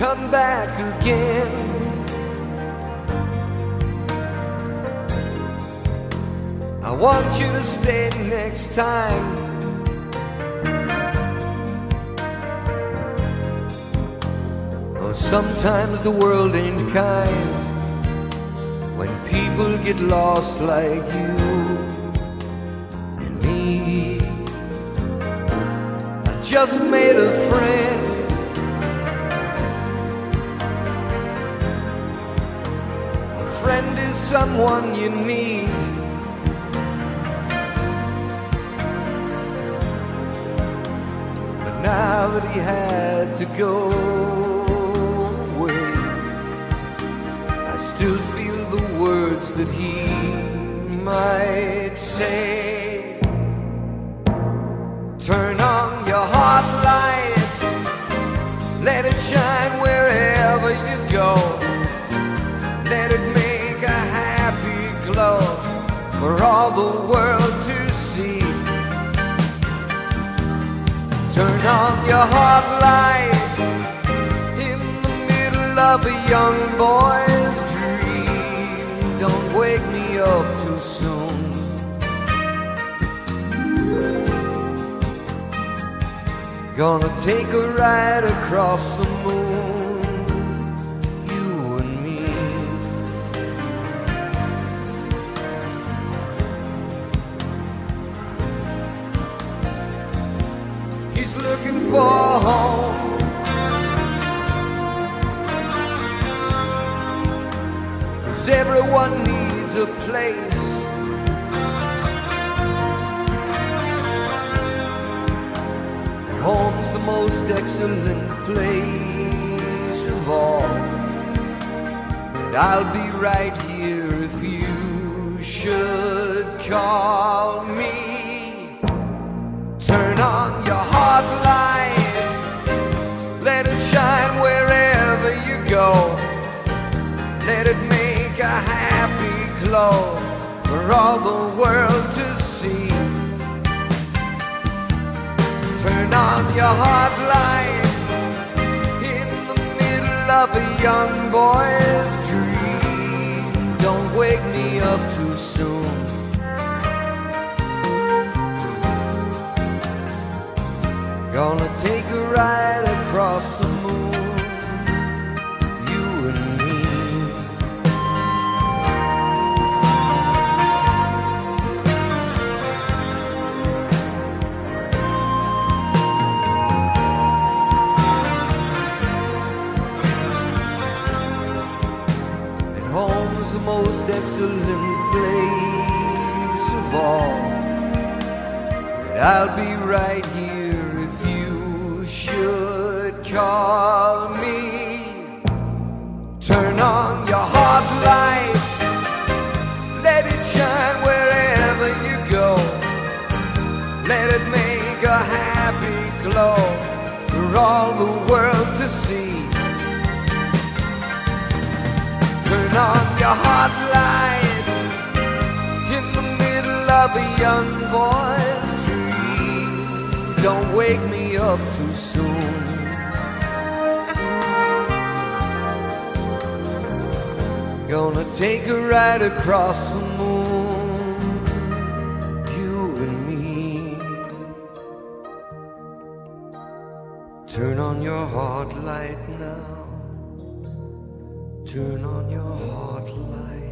come back again. I want you to stay next time. Oh, sometimes the world ain't kind when people get lost like you and me. I just made a friend. Friend is someone you need. But now that he had to go away, I still feel the words that he might say. Turn on your heart light, let it shine for all the world to see. Turn on your heart light in the middle of a young boy's dream. Don't wake me up too soon. Gonna take a ride across the moon, He's looking for home. Cause everyone needs a place. And home's the most excellent place of all. And I'll be right here if you should call me. For all the world to see. Turn on your heart light in the middle of a young boy's dream. Don't wake me up too soon. Gonna take a ride across the moon, you. And the most excellent place of all. And I'll be right here if you should call me. Turn on your heart light, let it shine wherever you go. Let it make a happy glow for all the world to see. Turn on your heart light in the middle of a young boy's dream. Don't wake me up too soon. Gonna take a ride across the moon, you and me. Turn on your heart light now. Turn on your heart light.